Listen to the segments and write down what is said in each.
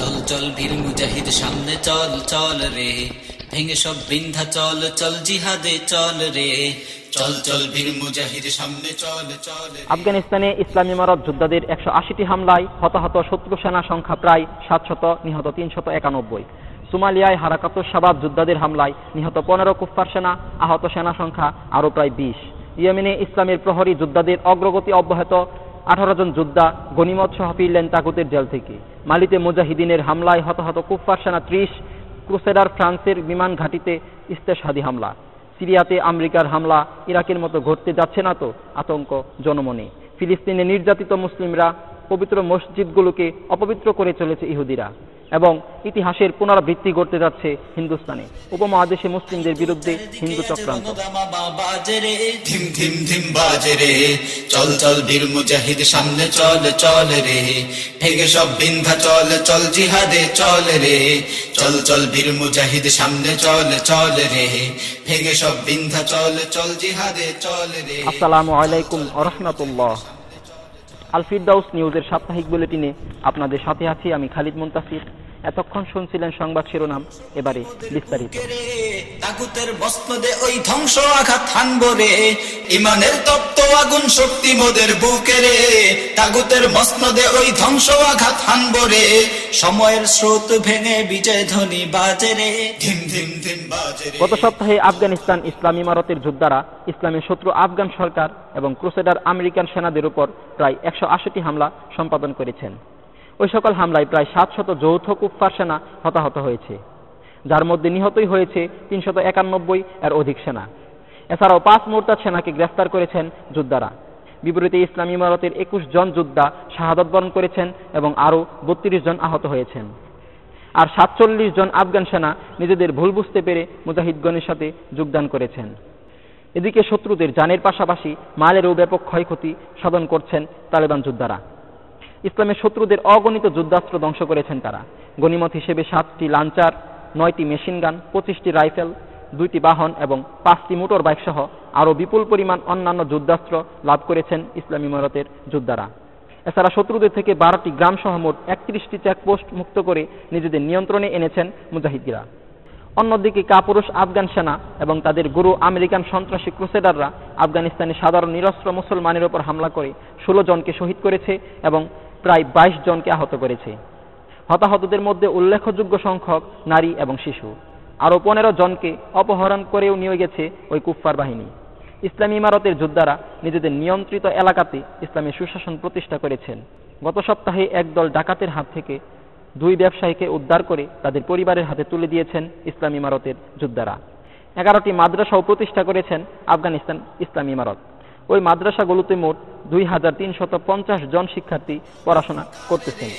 চল চল বীর মুজাহিদ, সামনে চল চল রে। ভেঙে সব বিন্ধা, চল চল জিহাদে চল রে। চল চল বীর মুজাহিদ, সামনে চল চল আফগানিস্তানে ইসলামী ইমারত যোদ্ধাদের একশো আশিটি হামলায় হতাহত শত্রু সেনা সংখ্যা প্রায় সাতশত, নিহত তিনশত একানব্বই। সোমালিয়ায় হারাকাতুর শাবাব যোদ্ধাদের হামলায় নিহত পনেরো কুফফার সেনা, আহত সেনা সংখ্যা আরও প্রায় বিশ। ইয়েমেনে ইসলামের প্রহরী যোদ্ধাদের অগ্রগতি অব্যাহত আঠারো জন যোদ্ধা গনিমত সহ ফিরলেন তাগুতের জেল থেকে। মালিতে মুজাহিদিনের হামলায় হতাহত কুফফার সেনা ত্রিশ, ক্রুসেডার ফ্রান্সের বিমান ঘাঁটিতে ইস্তেশাদি হামলা। সিরিয়াতে আমেরিকার হামলা ইরাকের মতো ঘটতে যাচ্ছে না তো, আতঙ্ক জনমনে। ফিলিস্তিনে নির্যাতিত মুসলিমরা পবিত্র মসজিদগুলোকে অপবিত্র করে চলেছে ইহুদিরা। এবং ইতিহাসের পুনরাবৃত্তি ঘটতে যাচ্ছে হিন্দুস্তানে। উপমহাদেশে মুসলিমদের বিরুদ্ধে হিন্দু চক্রান্ত। চল চল বীর মুজাহিদ সামনে চল চল রে। ভেঙে সব বিন্ধা চল চল জিহাদে চল রে। চল চল বীর মুজাহিদ সামনে চল চল রে। ভেঙে সব বিন্ধা চল চল জিহাদে চল রে। আসসালামু আলাইকুম রহমতুল্লাহ। আলফিরদাউস নিউজের সাপ্তাহিক বুলেটিনে আপনাদের সাথে আছি আমি খালিদ মুন্তাসির। এতক্ষণ শুনছিলেন সংবাদ শিরোনাম এবারে বিস্তারিত। তাগুতের মস্তদে ওই ধ্বংস আঘাত হানব রে। ইমানের তপ্ত আগুন শক্তি মোদের বুকে রে। তাগুতের মস্তদে ওই ধ্বংস আঘাত হানব রে। সময়ের স্রোত ভেঙে বিজয় ধ্বনি বাজে রে। ধিম ধিম ধিম বাজে গত সপ্তাহে আফগানিস্তান ইসলাম ইমারতের যোদ্ধারা ইসলামের শত্রু আফগান সরকার এবং ক্রুসেডার আমেরিকান সেনাদের উপর প্রায় একশো আশিটি হামলা সম্পাদন করেছেন। ওই সকল হামলায় প্রায় সাতশত যৌথ কুফফার সেনা হতাহত হয়েছে, যার মধ্যে নিহতই হয়েছে তিনশত একানব্বই এর অধিক সেনা। এছাড়াও পাঁচ মোরতাদ সেনাকে গ্রেফতার করেছেন যোদ্ধারা। বিপরীতে ইসলাম ইমারতের একুশ জন যোদ্ধা শাহাদত বরণ করেছেন এবং আরও বত্রিশ জন আহত হয়েছেন। আর সাতচল্লিশ জন আফগান সেনা নিজেদের ভুল বুঝতে পেরে মুজাহিদগণের সাথে যোগদান করেছেন। এদিকে শত্রুদের জানের পাশাপাশি মালেরও ব্যাপক ক্ষয়ক্ষতি সাধন করছেন তালেবান যোদ্ধারা। ইসলামের শত্রুদের অগণিত যুদ্ধাস্ত্র ধ্বংস করেছেন তারা। গণিমত হিসেবে সাতটি লাঞ্চার, নয়টি মেশিনগান পঁচিশটি রাইফেল, দুইটি বাহন এবং পাঁচটি মোটর বাইক সহ আরও বিপুল পরিমাণ অন্যান্য যুদ্ধাস্ত্র লাভ করেছেন ইসলামী ইমারতের যোদ্ধারা। এছাড়া শত্রুদের থেকে বারোটি গ্রাম সহ মোট একত্রিশটি চেকপোস্ট মুক্ত করে নিজেদের নিয়ন্ত্রণে এনেছেন মুজাহিদিরা। অন্যদিকে কাপুরুষ আফগান সেনা এবং তাদের গুরু আমেরিকান সন্ত্রাসী ক্রুসেডাররা আফগানিস্তানের সাধারণ নিরস্ত্র মুসলমানের ওপর হামলা করে ষোলো জনকে শহীদ করেছে এবং প্রায় বাইশ জনকে আহত করেছে। হতাহতদের মধ্যে উল্লেখযোগ্য সংখ্যক নারী এবং শিশু। আরও পনেরো জনকে অপহরণ করেও নিয়ে গেছে ওই কুফফার বাহিনী। ইসলামী ইমারতের যোদ্ধারা নিজেদের নিয়ন্ত্রিত এলাকাতে ইসলামী সুশাসন প্রতিষ্ঠা করেছেন। গত সপ্তাহে একদল ডাকাতের হাত থেকে দুই ব্যবসায়ীকে উদ্ধার করে তাদের পরিবারের হাতে তুলে দিয়েছেন ইসলামী ইমারতের যোদ্ধারা। এগারোটি মাদ্রাসাও প্রতিষ্ঠা করেছেন আফগানিস্তান ইসলামী ইমারত। ওই মাদ্রাসাগুলোতে মোট দুই হাজার তিনশত পঞ্চাশ জন শিক্ষার্থী পড়াশোনা করতেছেন।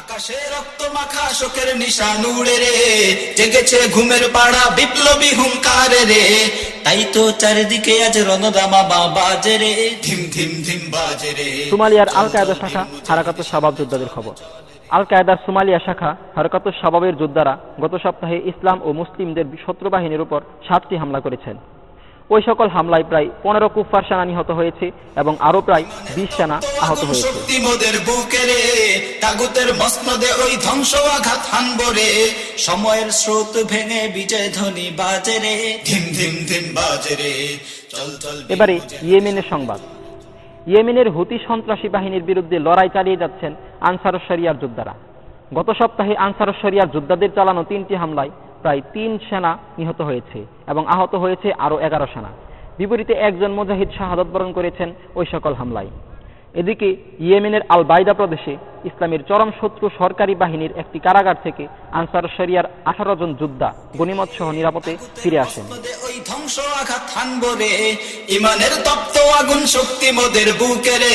আকাশে রক্ত মাখা শোকের নিশান উড়ে রে জেগেছে ঘুমের পাড়া বিপ্লবী হুঙ্কারে রে। তাই তো চারিদিকে আজ রণদামা বাজে রে ধিম ধিম ধিম বাজে রে। সোমালিয়ার আল কায়দা শাখা হারাকাতুর শাবাব যোদ্ধাদের খবর। আল কায়দার সোমালিয়া শাখা হারকাতুর শাবাবের যোদ্ধারা গত সপ্তাহে ইসলাম ও মুসলিমদের শত্রু বাহিনীর উপর সাতটি হামলা করেছেন। ওই সকল হামলায় প্রায় পনেরো কুফফার সেনা নিহত হয়েছে এবং আরও প্রায় বিশ সেনা আহত হয়েছে। ওই ধ্বংস আঘাত সময়ের স্রোত ভেঙে বিজয় ধ্বনি বাজেরে ধিম ধিম ধিম এবারে ইয়েমেনের সংবাদ। ইয়েমেনের হুতি সন্ত্রাসী বাহিনীর বিরুদ্ধে লড়াই চালিয়ে যাচ্ছেন আনসার শরিয়ার যোদ্ধারা। গত সপ্তাহে আনসার শরিয়ার যোদ্ধাদের চালানো তিনটি হামলায় প্রায় তিন সেনা নিহত হয়েছে এবং আহত হয়েছে আরও এগারো সেনা। বিপরীতে একজন মুজাহিদ শাহাদত বরণ করেছেন ওই সকল হামলায়। এদিকে ইয়েমেনের আল বাইদা প্রদেশে ইসলামের চরম শত্রু সরকারি বাহিনীর একটি কারাগার থেকে আনসার শরিয়ার আঠারো জন যোদ্ধা গনিমত সহ নিরাপদে ফিরে আসেন। ধ্বংস আঘাত হানব রে ইমানের তপ্ত আগুন শক্তি মোদের বুকে রে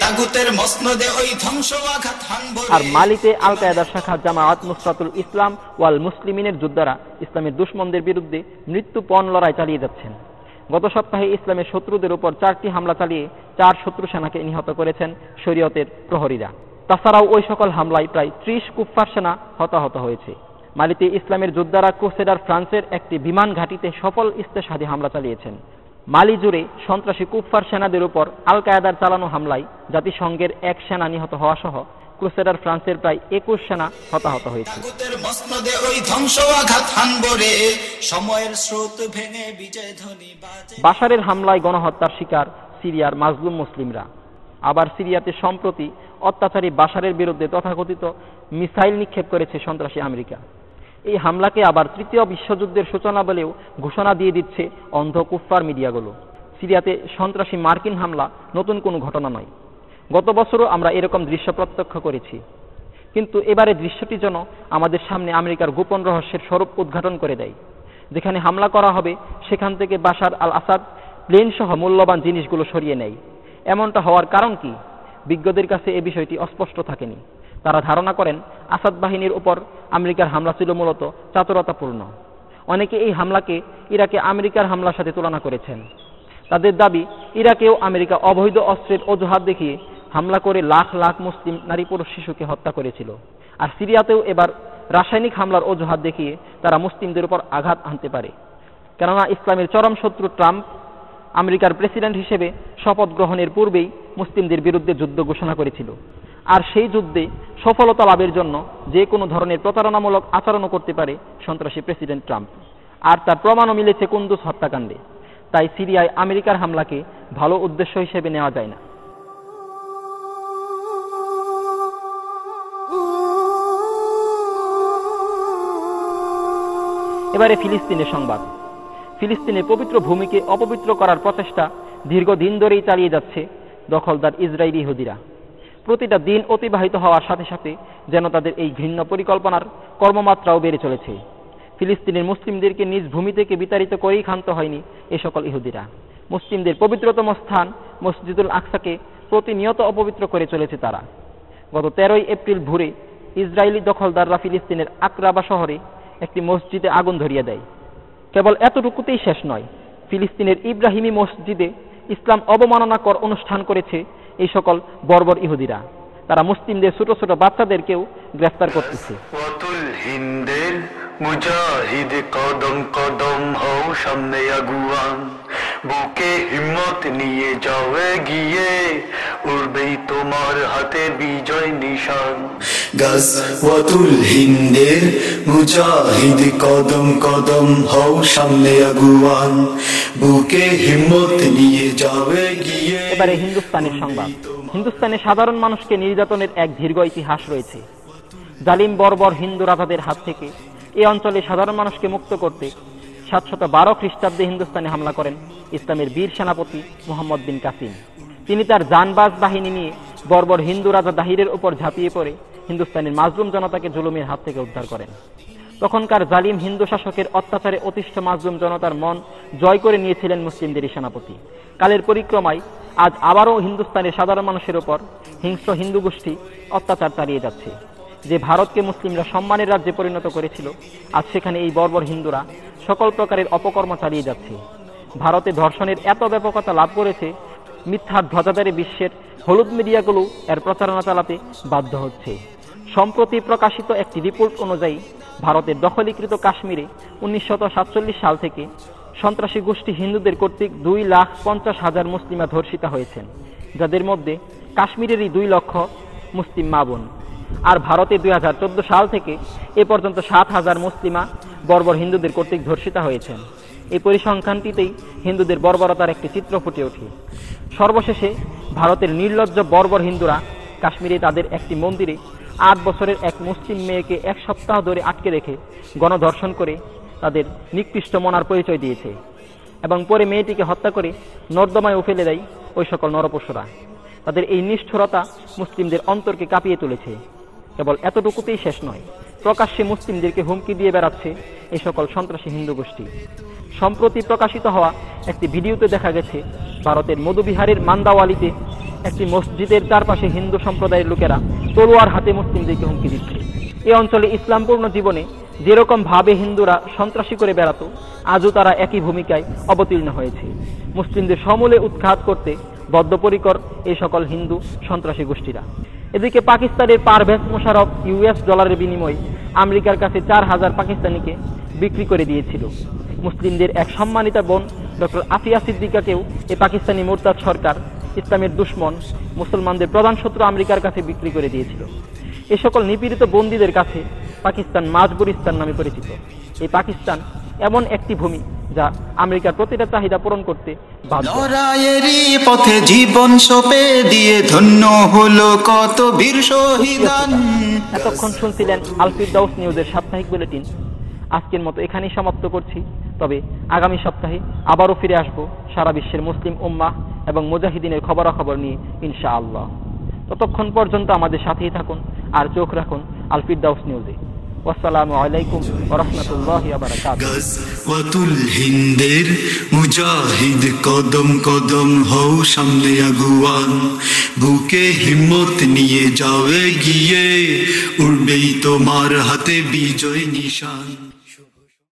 তাগুতের মসনদে ওই ধ্বংস আঘাত হানব আর মালিতে আল কায়দার শাখা জামায়াত মুসরাতুল ইসলাম ওয়াল মুসলিমিনের যোদ্ধারা ইসলামের দুশ্মনদের বিরুদ্ধে মৃত্যুপণ লড়াই চালিয়ে যাচ্ছেন। গত সপ্তাহে ইসলামের শত্রুদের উপর চারটি হামলা চালিয়ে চার শত্রু সেনাকে নিহত করেছেন শরীয়তের প্রহরীরা। তাছাড়াও ওই সকল হামলায় প্রায় ত্রিশ কুফফার সেনা হতাহত হয়েছে। মালিতে ইসলামের যোদ্ধারা ক্রুসেডার ফ্রান্সের একটি বিমান ঘাঁটিতে সফল ইস্তেসাদি হামলা চালিয়েছেন। মালি জুড়ে সন্ত্রাসী কুফফার সেনাদের উপর আল কায়দার চালানো হামলায় জাতিসংঘের এক সেনা নিহত হওয়া সহ ক্রুসেডার ফ্রান্সের প্রায় একুশ সেনা হতাহত হয়েছে। বাশারের হামলায় গণহত্যার শিকার সিরিয়ার মাজলুম মুসলিমরা। আবার সিরিয়াতে সম্প্রতি অত্যাচারী বাসারের বিরুদ্ধে তথাকথিত মিসাইল নিক্ষেপ করেছে সন্ত্রাসী আমেরিকা। এই হামলাকে আবার তৃতীয় বিশ্বযুদ্ধের সূচনা বলেও ঘোষণা দিয়ে দিচ্ছে অন্ধ কুফফার মিডিয়াগুলো। সিরিয়াতে সন্ত্রাসী মার্কিন হামলা নতুন কোনো ঘটনা নয়। গত বছরও আমরা এরকম দৃশ্য প্রত্যক্ষ করেছি। কিন্তু এবারে দৃশ্যটি যেন আমাদের সামনে আমেরিকার গোপন রহস্যের স্বরূপ উদ্ঘাটন করে দেয়। যেখানে হামলা করা হবে, সেখান থেকে বাশার আল আসাদ প্লেন সহ মূল্যবান জিনিসগুলো সরিয়ে নেয়। এমনটা হওয়ার কারণ কি? বিজ্ঞদের কাছে এ বিষয়টি অস্পষ্ট থাকেনি। তারা ধারণা করেন, আসাদ বাহিনীর উপর আমেরিকার হামলা ছিল মূলত চাতুরতাপূর্ণ। অনেকে এই হামলাকে ইরাকে আমেরিকার হামলার সাথে তুলনা করেছেন। তাদের দাবি, ইরাকেও আমেরিকা অবৈধ অস্ত্রের অজুহাত দেখিয়ে হামলা করে লাখ লাখ মুসলিম নারী পুরুষ শিশুকে হত্যা করেছিল। আর সিরিয়াতেও এবার রাসায়নিক হামলার অজুহাত দেখিয়ে তারা মুসলিমদের উপর আঘাত আনতে পারে। কেননা ইসলামের চরম শত্রু ট্রাম্প আমেরিকার প্রেসিডেন্ট হিসেবে শপথ গ্রহণের পূর্বেই মুসলিমদের বিরুদ্ধে যুদ্ধ ঘোষণা করেছিল। আর সেই যুদ্ধে সফলতা লাভের জন্য যে কোনো ধরনের প্রতারণামূলক আচরণও করতে পারে সন্ত্রাসী প্রেসিডেন্ট ট্রাম্প। আর তার প্রমাণও মিলেছে কুন্দুস হত্যাকাণ্ডে। তাই সিরিয়ায় আমেরিকার হামলাকে ভালো উদ্দেশ্য হিসেবে নেওয়া যায় না। এবারে ফিলিস্তিনের সংবাদ। ফিলিস্তিনের পবিত্র ভূমিকে অপবিত্র করার প্রচেষ্টা দীর্ঘদিন ধরেই চালিয়ে যাচ্ছে দখলদার ইসরায়েলি ইহুদিরা। প্রতিটা দিন অতিবাহিত হওয়ার সাথে সাথে যেন তাদের এই ঘৃণ্য পরিকল্পনার কর্মমাত্রাও বেড়ে চলেছে। ফিলিস্তিনের মুসলিমদেরকে নিজ ভূমি থেকে বিতাড়িত করেই ক্ষান্ত হয়নি এ সকল ইহুদিরা। মুসলিমদের পবিত্রতম স্থান মসজিদুল আকসাকে প্রতিনিয়ত অপবিত্র করে চলেছে তারা। গত তেরোই এপ্রিল ভোরে ইসরায়েলি দখলদাররা ফিলিস্তিনের আকরাবা শহরে একটি মসজিদে আগুন ধরিয়ে দেয়। কেবল এতটুকুতেই শেষ নয়, ফিলিস্তিনের ইব্রাহিমী মসজিদে ইসলাম অবমাননাকর অনুষ্ঠান করেছে এই সকল বর্বর ইহুদিরা। তারা মুসলিমদের ছোট ছোট বাচ্চাদেরকেও গ্রেফতার করতেছে। মুজাহিদ কদম কদম হও সামনে আগুয়ান, বুকে হিম্মত নিয়ে যাও গিয়ে উড়বেই তোমার হাতে বিজয় নিশান। গাজওয়াতুল হিন্দের মুজাহিদ কদম কদম হও সামনে আগুয়ান। বুকে হিম্মত নিয়ে যাবে গিয়ে এবারে হিন্দুস্তানের সংবাদ। হিন্দুস্তানে সাধারণ মানুষকে নির্যাতনের এক দীর্ঘ ইতিহাস রয়েছে। জালিম বর্বর হিন্দু রাজাদের হাত থেকে এই অঞ্চলে সাধারণ মানুষকে মুক্ত করতে সাতশত বারো খ্রিস্টাব্দে হিন্দুস্তানে হামলা করেন ইসলামের বীর সেনাপতি মোহাম্মদ বিন কাসিম। তিনি তার জানবাজ বাহিনী নিয়ে বর্বর হিন্দু রাজা দাহিরের উপর ঝাঁপিয়ে পড়ে, হিন্দুস্তানের মাজলুম জনতাকে জুলুমের হাত থেকে উদ্ধার করেন। তখনকার জালিম হিন্দু শাসকের অত্যাচারে অতিষ্ঠ মাজলুম জনতার মন জয় করে নিয়েছিলেন মুসলিমদের সেনাপতি। কালের পরিক্রমায় আজ আবারও হিন্দুস্তানের সাধারণ মানুষের উপর হিংস্র হিন্দু গোষ্ঠী অত্যাচার চালিয়ে যাচ্ছে। যে ভারতকে মুসলিমরা সম্মানের রাজ্যে পরিণত করেছিল, আজ সেখানে এই বর্বর হিন্দুরা সকল প্রকারের অপকর্ম চালিয়ে যাচ্ছে। ভারতে ধর্ষণের এত ব্যাপকতা লাভ করেছে মিথ্যার ধ্বজাধারী বিশ্বের হলুদ মিডিয়াগুলো এর প্রচারণা চালাতে বাধ্য হচ্ছে। সম্প্রতি প্রকাশিত একটি রিপোর্ট অনুযায়ী, ভারতের দখলীকৃত কাশ্মীরে উনিশশো সাতচল্লিশ সাল থেকে সন্ত্রাসী গোষ্ঠী হিন্দুদের কর্তৃক দুই লাখ পঞ্চাশ হাজার মুসলিমা ধর্ষিতা হয়েছেন, যাদের মধ্যে কাশ্মীরেরই দুই লক্ষ মুসলিম মা বোন। আর ভারতে দুই হাজার চোদ্দ সাল থেকে এ পর্যন্ত সাত হাজার মুসলিমা বর্বর হিন্দুদের কর্তৃক ধর্ষিতা হয়েছেন। এই পরিসংখ্যানটিতেই হিন্দুদের বর্বরতার একটি চিত্র ফুটে ওঠে। সর্বশেষে ভারতের নির্লজ্জ বর্বর হিন্দুরা কাশ্মীরে তাদের একটি মন্দিরে আট বছরের এক মুসলিম মেয়েকে এক সপ্তাহ ধরে আটকে রেখে গণধর্ষণ করে তাদের নিকৃষ্ট মনার পরিচয় দিয়েছে এবং পরে মেয়েটিকে হত্যা করে নর্দমায় ফেলে দেয় ওই সকল নরপশুরা। তাদের এই নিষ্ঠুরতা মুসলিমদের অন্তরকে কাঁপিয়ে তুলেছে। কেবল এতটুকুতেই শেষ নয়, প্রকাশ্যে মুসলিমদেরকে হুমকি দিয়ে বেড়াচ্ছে এই সকল সন্ত্রাসী হিন্দু গোষ্ঠী। সম্প্রতি প্রকাশিত হওয়া একটি ভিডিওতে দেখা গেছে, ভারতের মধুবিহারের মান্দাওয়ালিতে একটি মসজিদের চারপাশে হিন্দু সম্প্রদায়ের লোকেরা তলোয়ার হাতে মুসলিমদেরকে হুমকি দিচ্ছে। এই অঞ্চলে ইসলামপূর্ণ জীবনে যেরকম ভাবে হিন্দুরা সন্ত্রাসী করে বেড়াতো, আজও তারা একই ভূমিকায় অবতীর্ণ হয়েছে। মুসলিমদের সমূলে উৎখাত করতে বদ্ধপরিকর এই সকল হিন্দু সন্ত্রাসী গোষ্ঠীরা। এদিকে পাকিস্তানের পারভেজ মোশারফ ইউএস ডলারের বিনিময়ে আমেরিকার কাছে চার হাজার পাকিস্তানিকে বিক্রি করে দিয়েছিল। মুসলিমদের এক সম্মানিতা বোন ডক্টর আফিয়া সিদ্দিকাকেও এ পাকিস্তানি মোরতাদ সরকার, ইসলামের দুশ্মন, মুসলমানদের প্রধান শত্রু আমেরিকার কাছে বিক্রি করে দিয়েছিল। এ সকল নিপীড়িত বন্দীদের কাছে পাকিস্তান মাজবুরিস্তান নামে পরিচিত। এই পাকিস্তান এমন একটি ভূমি যা আমেরিকার প্রতিটা চাহিদা পূরণ করতে পথে জীবন সপে দিয়ে ধন্য হলো কত বীর শহীদান। এতক্ষণ শুনছিলেন আলফির দাউস নিউজের সাপ্তাহিক বুলেটিন। আজকের মতো এখানেই সমাপ্ত করছি। তবে আগামী সপ্তাহে আবারও ফিরে আসব সারা বিশ্বের মুসলিম উম্মাহ এবং মুজাহিদিনের খবরাখবর নিয়ে ইনশাআল্লাহ। ততক্ষণ পর্যন্ত আমাদের সাথেই থাকুন আর চোখ রাখুন আলফির দাউস নিউজে। আসসালামু আলাইকুম গাজওয়াতুল হিন্দের মুজাহিদ কদম কদম হও সামনে আগুয়ান। বুকে হিম্মত নিয়ে যাবে গিয়ে উড়বেই তোমার হাতে বিজয় নিশান।